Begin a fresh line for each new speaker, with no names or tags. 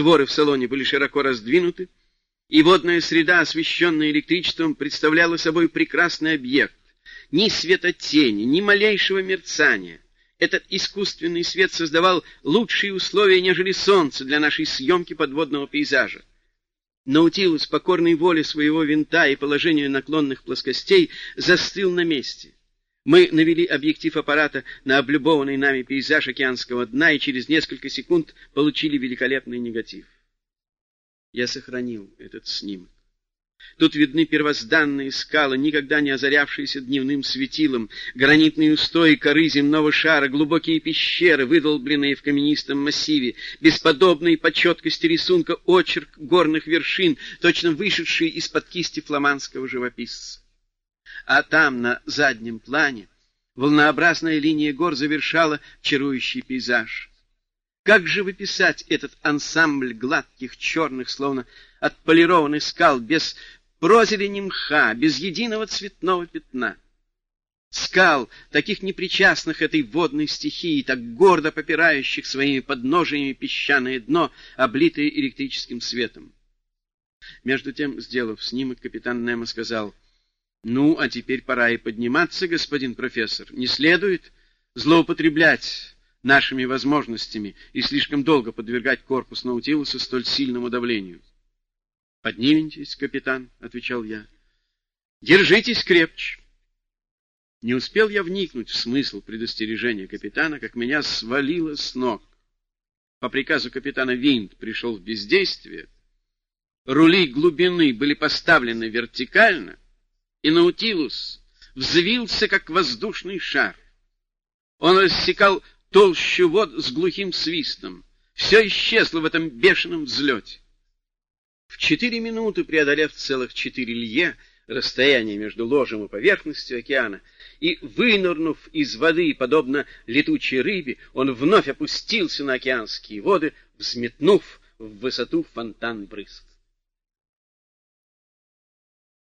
Створы в салоне были широко раздвинуты, и водная среда, освещенная электричеством, представляла собой прекрасный объект. Ни светотени, ни малейшего мерцания. Этот искусственный свет создавал лучшие условия, нежели солнце для нашей съемки подводного пейзажа. Наутилус, покорной воле своего винта и положению наклонных плоскостей, застыл на месте. Мы навели объектив аппарата на облюбованный нами пейзаж океанского дна и через несколько секунд получили великолепный негатив. Я сохранил этот снимок. Тут видны первозданные скалы, никогда не озарявшиеся дневным светилом, гранитные устои коры земного шара, глубокие пещеры, выдолбленные в каменистом массиве, бесподобные по четкости рисунка очерк горных вершин, точно вышедшие из-под кисти фламандского живописца. А там, на заднем плане, волнообразная линия гор завершала чарующий пейзаж. Как же выписать этот ансамбль гладких, черных, словно отполированных скал, без прозелени мха, без единого цветного пятна? Скал, таких непричастных этой водной стихии, так гордо попирающих своими подножиями песчаное дно, облитое электрическим светом. Между тем, сделав снимок, капитан Немо сказал, «Ну, а теперь пора и подниматься, господин профессор. Не следует злоупотреблять нашими возможностями и слишком долго подвергать корпус Наутилуса столь сильному давлению. — Поднимитесь, капитан, — отвечал я. — Держитесь крепче. Не успел я вникнуть в смысл предостережения капитана, как меня свалило с ног. По приказу капитана винт пришел в бездействие, рули глубины были поставлены вертикально, и Наутилус взвился, как воздушный шар. Он рассекал толщу вод с глухим свистом. Все исчезло в этом бешеном взлете. В четыре минуты, преодолев целых четыре лье, расстояние между ложем и поверхностью океана, и, вынырнув из воды, подобно летучей рыбе, он вновь опустился на океанские воды, взметнув в высоту фонтан брызг.